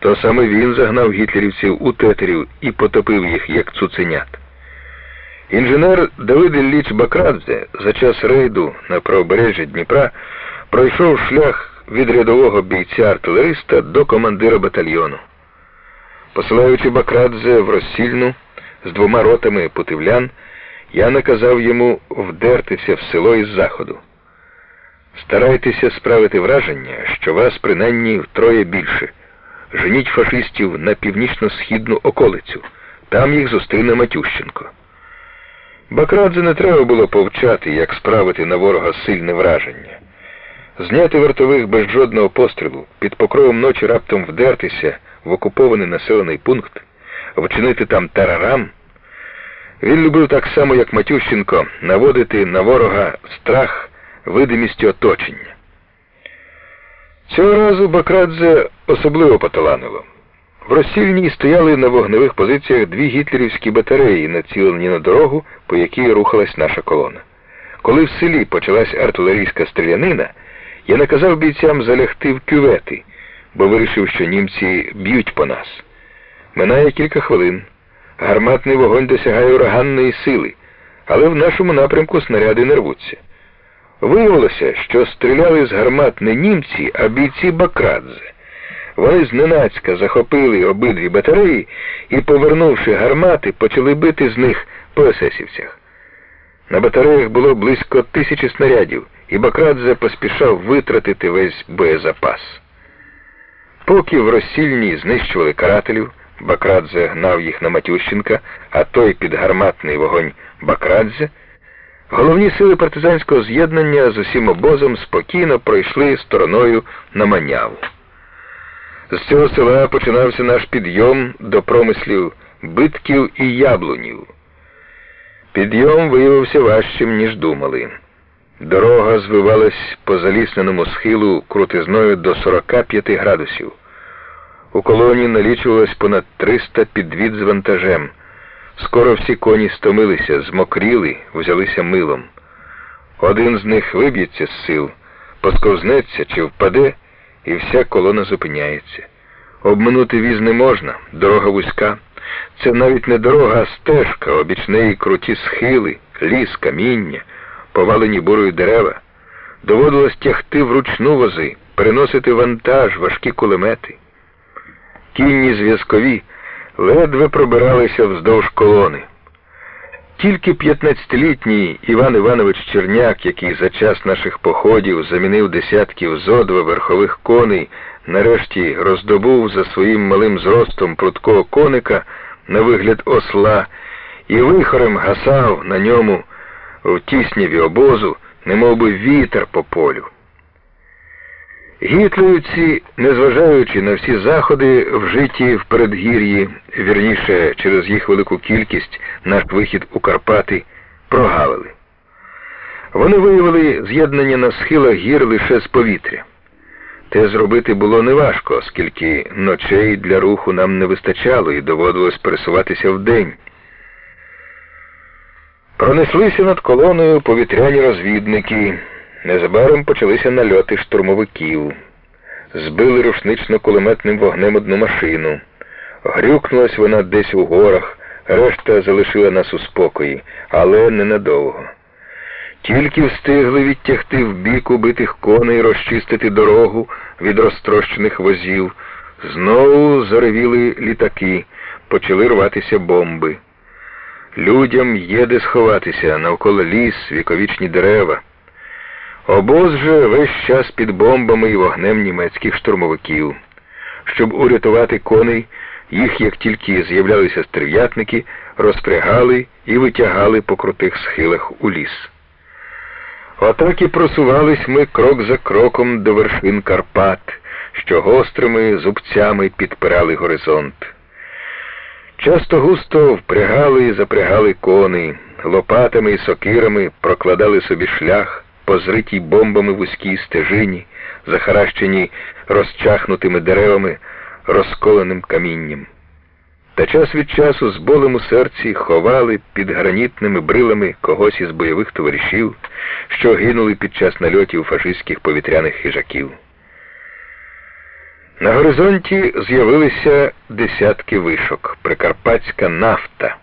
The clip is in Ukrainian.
то саме він загнав гітлерівців у тетерів і потопив їх, як цуценят. Інженер Давид Ілліч Бакрадзе за час рейду на правобережжя Дніпра пройшов шлях від рядового бійця-артилериста до командира батальйону. Посилаючи Бакрадзе в розсільну з двома ротами путивлян, я наказав йому вдертися в село із заходу. Старайтеся справити враження, що вас принаймні втроє більше. Женіть фашистів на північно-східну околицю. Там їх зустріне Матющенко. Бакрадзе не треба було повчати, як справити на ворога сильне враження. Зняти вартових без жодного пострілу, під покровом ночі раптом вдертися в окупований населений пункт, вчинити там тарарам. Він любив так само, як Матющенко, наводити на ворога страх видимістю оточення. Цього разу Бакрадзе особливо поталанило. В розсільній стояли на вогневих позиціях дві гітлерівські батареї, націлені на дорогу, по якій рухалась наша колона. Коли в селі почалась артилерійська стрілянина, я наказав бійцям залягти в кювети, бо вирішив, що німці б'ють по нас. Минає кілька хвилин. Гарматний вогонь досягає ураганної сили, але в нашому напрямку снаряди не рвуться. Виявилося, що стріляли з гармат не німці, а бійці Бакрадзе. Вони зненацька захопили обидві батареї і, повернувши гармати, почали бити з них по есесівцях. На батареях було близько тисячі снарядів, і Бакрадзе поспішав витратити весь боєзапас. Поки в розсільній знищували карателів, Бакрадзе гнав їх на Матющенка, а той під гарматний вогонь Бакрадзе, головні сили партизанського з'єднання з усім обозом спокійно пройшли стороною на Маняву. З цього села починався наш підйом до промислів битків і яблунів. Підйом виявився важчим, ніж думали. Дорога звивалась по залісненому схилу крутизною до 45 градусів. У колоні налічувалось понад 300 підвід з вантажем. Скоро всі коні стомилися, змокріли, взялися милом. Один з них виб'ється з сил, посковзнеться чи впаде, і вся колона зупиняється. Обминути віз не можна, дорога вузька. Це навіть не дорога, а стежка, обіч неї круті схили, ліс, каміння, повалені бурою дерева. Доводилось тягти вручну вози, переносити вантаж, важкі кулемети. Кінні зв'язкові ледве пробиралися вздовж колони. Тільки 15-літній Іван Іванович Черняк, який за час наших походів замінив десятків зодва верхових коней, нарешті роздобув за своїм малим зростом прудкого коника на вигляд осла і вихорем гасав на ньому в тісняві обозу, немов би вітер по полю. Гітлерівці, незважаючи на всі заходи, вжиті в передгір'ї, вірніше через їх велику кількість, наш вихід у Карпати, прогавили. Вони виявили з'єднання на схилах гір лише з повітря. Те зробити було неважко, оскільки ночей для руху нам не вистачало і доводилось пересуватися вдень. Пронеслися над колоною повітряні розвідники. Незабаром почалися нальоти штурмовиків. Збили рушнично-кулеметним вогнем одну машину. Грюкнулась вона десь у горах, решта залишила нас у спокої, але ненадовго. Тільки встигли відтягти в бік убитих коней, розчистити дорогу від розтрощених возів. Знову заревіли літаки, почали рватися бомби. Людям є де сховатися навколо ліс, віковічні дерева. Обоз же весь час під бомбами і вогнем німецьких штурмовиків. Щоб урятувати коней, їх, як тільки з'являлися стерв'ятники, розпрягали і витягали по крутих схилах у ліс. Отак і просувались ми крок за кроком до вершин Карпат, що гострими зубцями підпирали горизонт. Часто густо впрягали і запрягали коней, лопатами і сокирами прокладали собі шлях по зритій бомбами вузькій стежині, захаращеній розчахнутими деревами, розколеним камінням. Та час від часу з болем у серці ховали під гранітними брилами когось із бойових товаришів, що гинули під час нальотів фашистських повітряних хижаків. На горизонті з'явилися десятки вишок, прикарпатська нафта.